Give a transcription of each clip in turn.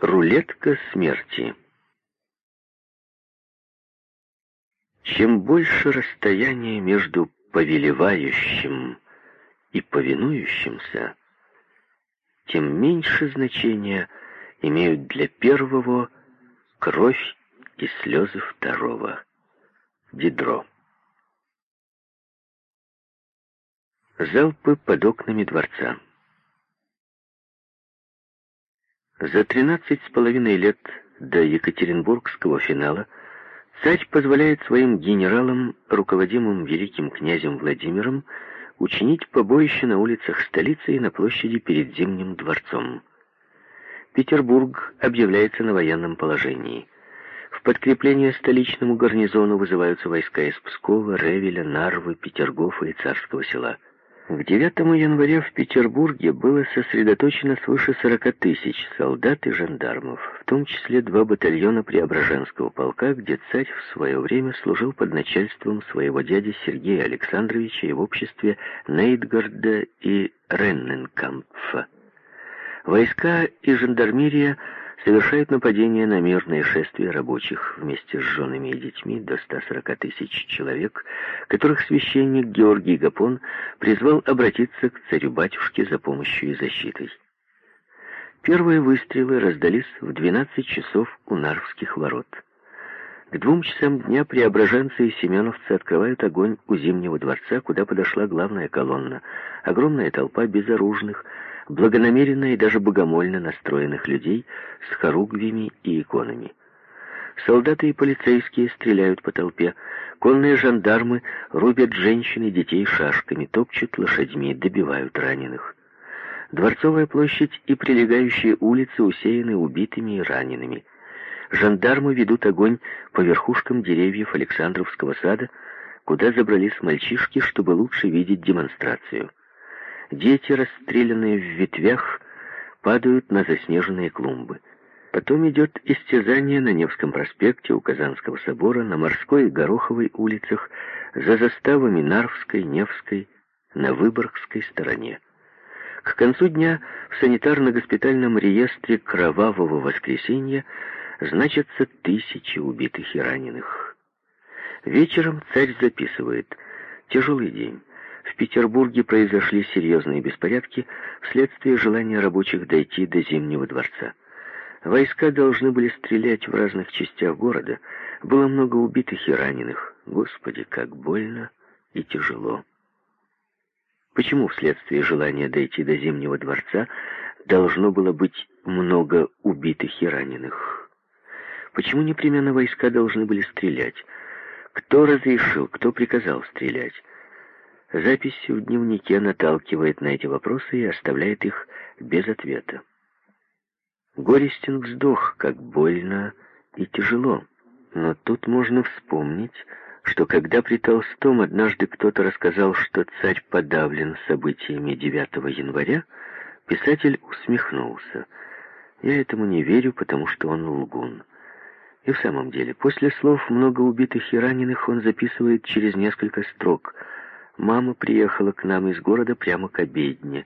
Рулетка смерти. Чем больше расстояние между повелевающим и повинующимся, тем меньше значения имеют для первого кровь и слезы второго. Дидро. Залпы под окнами дворца. За тринадцать с половиной лет до Екатеринбургского финала царь позволяет своим генералам, руководимым великим князем Владимиром, учинить побоище на улицах столицы и на площади перед Зимним дворцом. Петербург объявляется на военном положении. В подкрепление столичному гарнизону вызываются войска из Пскова, Ревеля, Нарвы, Петергофа и Царского села. К 9 января в Петербурге было сосредоточено свыше 40 тысяч солдат и жандармов, в том числе два батальона Преображенского полка, где царь в свое время служил под начальством своего дяди Сергея Александровича и в обществе Нейтгарда и Ренненкампфа. Войска и жандармерия совершают нападение на мирные шествия рабочих вместе с женами и детьми до 140 тысяч человек, которых священник Георгий Гапон призвал обратиться к царю-батюшке за помощью и защитой. Первые выстрелы раздались в 12 часов у Нарвских ворот. К двум часам дня преображенцы и семеновцы открывают огонь у Зимнего дворца, куда подошла главная колонна. Огромная толпа безоружных, благонамеренно и даже богомольно настроенных людей с хоругвями и иконами. Солдаты и полицейские стреляют по толпе, конные жандармы рубят женщин и детей шашками, топчут лошадьми, добивают раненых. Дворцовая площадь и прилегающие улицы усеяны убитыми и ранеными. Жандармы ведут огонь по верхушкам деревьев Александровского сада, куда забрались мальчишки, чтобы лучше видеть демонстрацию. Дети, расстрелянные в ветвях, падают на заснеженные клумбы. Потом идет истязание на Невском проспекте, у Казанского собора, на Морской и Гороховой улицах, за заставами Нарвской, Невской, на Выборгской стороне. К концу дня в санитарно-госпитальном реестре кровавого воскресенья значатся тысячи убитых и раненых. Вечером царь записывает «Тяжелый день. Петербурге произошли серьезные беспорядки вследствие желания рабочих дойти до Зимнего дворца. Войска должны были стрелять в разных частях города. Было много убитых и раненых. Господи, как больно и тяжело. Почему вследствие желания дойти до Зимнего дворца должно было быть много убитых и раненых? Почему непременно войска должны были стрелять? Кто разрешил, кто приказал стрелять? Запись в дневнике наталкивает на эти вопросы и оставляет их без ответа. Горестен вздох, как больно и тяжело. Но тут можно вспомнить, что когда при Толстом однажды кто-то рассказал, что царь подавлен событиями 9 января, писатель усмехнулся. Я этому не верю, потому что он лгун. И в самом деле, после слов «много убитых и раненых» он записывает через несколько строк – Мама приехала к нам из города прямо к обедне.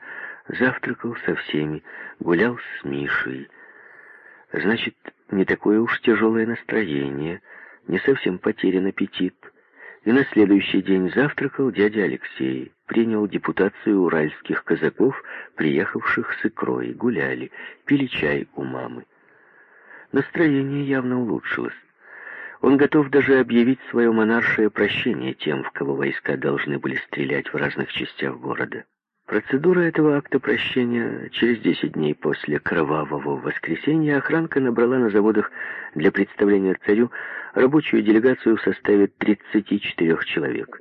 Завтракал со всеми, гулял с Мишей. Значит, не такое уж тяжелое настроение, не совсем потерян аппетит. И на следующий день завтракал дядя Алексей. Принял депутацию уральских казаков, приехавших с икрой, гуляли, пили чай у мамы. Настроение явно улучшилось. Он готов даже объявить свое монаршее прощение тем, в кого войска должны были стрелять в разных частях города. Процедура этого акта прощения через 10 дней после кровавого воскресенья охранка набрала на заводах для представления царю рабочую делегацию в составе 34 человек.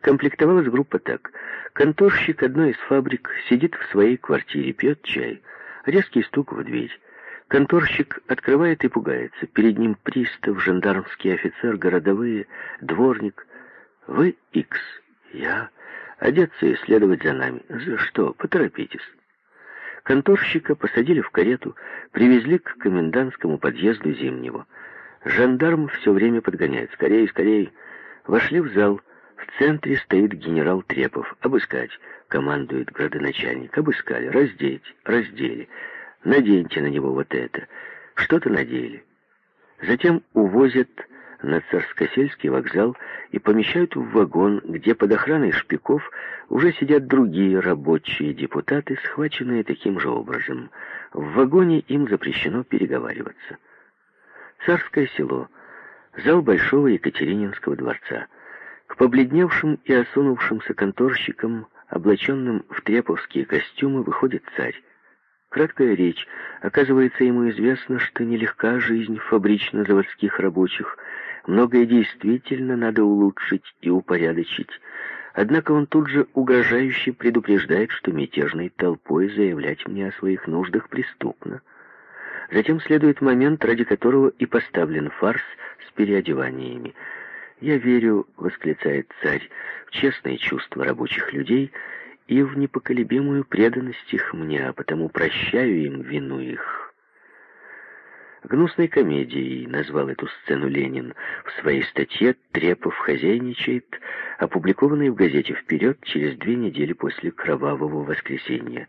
Комплектовалась группа так. Конторщик одной из фабрик сидит в своей квартире, пьет чай. Резкий стук в дверь. Конторщик открывает и пугается. Перед ним пристав, жандармский офицер, городовые, дворник. Вы Икс, я. Одеться и следовать за нами. За что? Поторопитесь. Конторщика посадили в карету, привезли к комендантскому подъезду Зимнего. Жандарм все время подгоняет. Скорее, скорее. Вошли в зал. В центре стоит генерал Трепов. «Обыскать!» — командует градоначальник. «Обыскали. Раздеть. Раздели. Наденьте на него вот это. что-то надели. Затем увозят на Царскосельский вокзал и помещают в вагон, где под охраной шпиков уже сидят другие рабочие депутаты, схваченные таким же образом. В вагоне им запрещено переговариваться. Царское село, зал Большого Екатерининского дворца. К побледневшим и осунувшимся конторщикам, облаченным в треповские костюмы, выходит царь. Краткая речь. Оказывается, ему известно, что нелегка жизнь фабрично-заводских рабочих. Многое действительно надо улучшить и упорядочить. Однако он тут же угрожающе предупреждает, что мятежной толпой заявлять мне о своих нуждах преступно. Затем следует момент, ради которого и поставлен фарс с переодеваниями. «Я верю», — восклицает царь, — «в честные чувства рабочих людей и в непоколебимую преданность их мне, а потому прощаю им вину их». Гнусной комедией назвал эту сцену Ленин в своей статье «Трепов хозяйничает», опубликованной в газете «Вперед» через две недели после Кровавого воскресенья.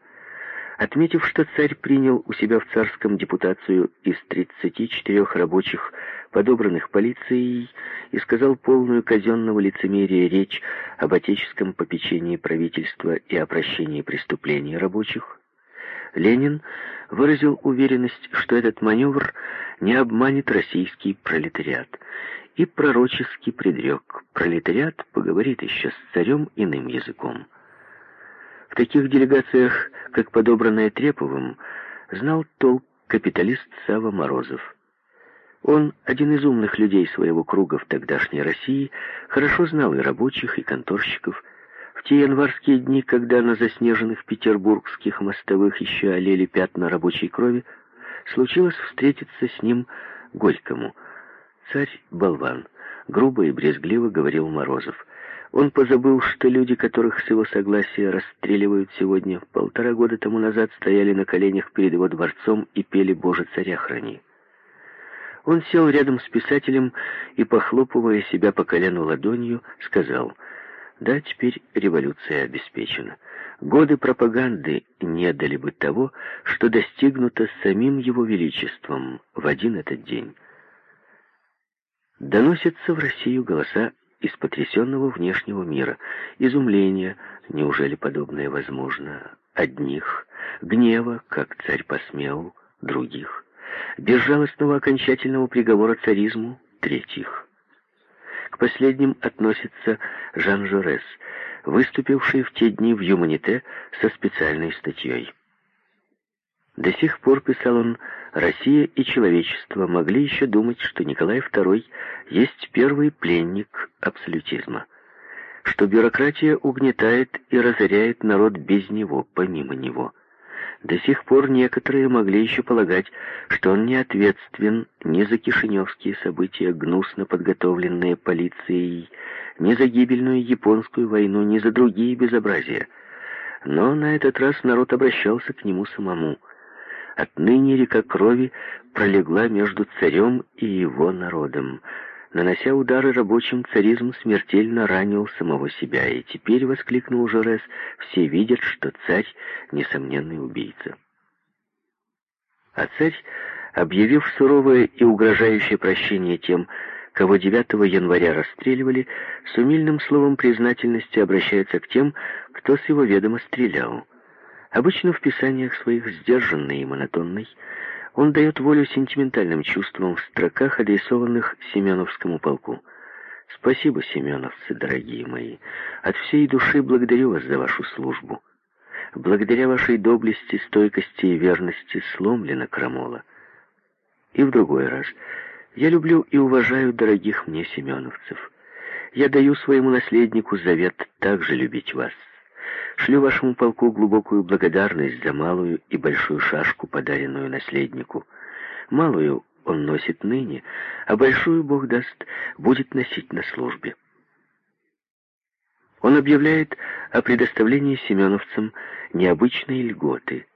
Отметив, что царь принял у себя в царском депутацию из 34 рабочих, подобранных полицией, и сказал полную казенного лицемерия речь об отеческом попечении правительства и о прощении преступлений рабочих, Ленин выразил уверенность, что этот маневр не обманет российский пролетариат, и пророчески предрек, пролетариат поговорит еще с царем иным языком. В таких делегациях, как подобранная Треповым, знал толк капиталист Сава Морозов. Он, один из умных людей своего круга в тогдашней России, хорошо знал и рабочих, и конторщиков. В те январские дни, когда на заснеженных петербургских мостовых еще олели пятна рабочей крови, случилось встретиться с ним Горькому. «Царь-болван», — грубо и брезгливо говорил Морозов. Он позабыл, что люди, которых с его согласия расстреливают сегодня, полтора года тому назад стояли на коленях перед его дворцом и пели «Боже, царя храни». Он сел рядом с писателем и, похлопывая себя по колену ладонью, сказал, «Да, теперь революция обеспечена. Годы пропаганды не дали бы того, что достигнуто самим его величеством в один этот день». Доносятся в Россию голоса из потрясенного внешнего мира, изумления, неужели подобное возможно, одних, гнева, как царь посмел, других, безжалостного окончательного приговора царизму, третьих. К последним относится Жан Жорес, выступивший в те дни в Юманите со специальной статьей. До сих пор, писал он, Россия и человечество могли еще думать, что Николай II есть первый пленник абсолютизма, что бюрократия угнетает и разоряет народ без него, помимо него. До сих пор некоторые могли еще полагать, что он не ответственен ни за кишиневские события, гнусно подготовленные полицией, ни за гибельную японскую войну, ни за другие безобразия. Но на этот раз народ обращался к нему самому – Отныне река крови пролегла между царем и его народом. Нанося удары рабочим, царизм смертельно ранил самого себя, и теперь, — воскликнул Жорес, — все видят, что царь — несомненный убийца. А царь, объявив суровое и угрожающее прощение тем, кого 9 января расстреливали, с умильным словом признательности обращается к тем, кто с его ведома стрелял. Обычно в писаниях своих сдержанный и монотонный, он дает волю сентиментальным чувствам в строках, адресованных Семеновскому полку. «Спасибо, семеновцы, дорогие мои. От всей души благодарю вас за вашу службу. Благодаря вашей доблести, стойкости и верности сломлена крамола. И в другой раз. Я люблю и уважаю дорогих мне семеновцев. Я даю своему наследнику завет также любить вас. Шлю вашему полку глубокую благодарность за малую и большую шашку, подаренную наследнику. Малую он носит ныне, а большую, Бог даст, будет носить на службе. Он объявляет о предоставлении семеновцам необычной льготы.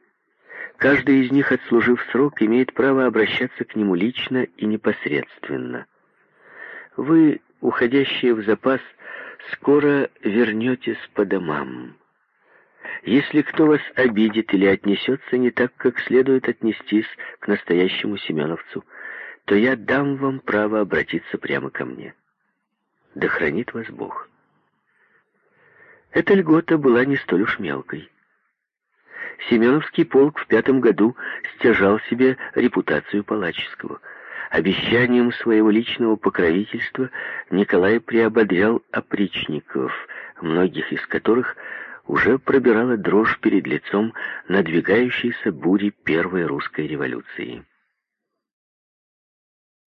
Каждый из них, отслужив срок, имеет право обращаться к нему лично и непосредственно. Вы, уходящие в запас, скоро вернетесь по домам. Если кто вас обидит или отнесется не так, как следует отнестись к настоящему семеновцу, то я дам вам право обратиться прямо ко мне. Да хранит вас Бог. Эта льгота была не столь уж мелкой. Семеновский полк в пятом году стяжал себе репутацию Палаческого. Обещанием своего личного покровительства Николай приободрял опричников, многих из которых уже пробирала дрожь перед лицом надвигающейся бури первой русской революции.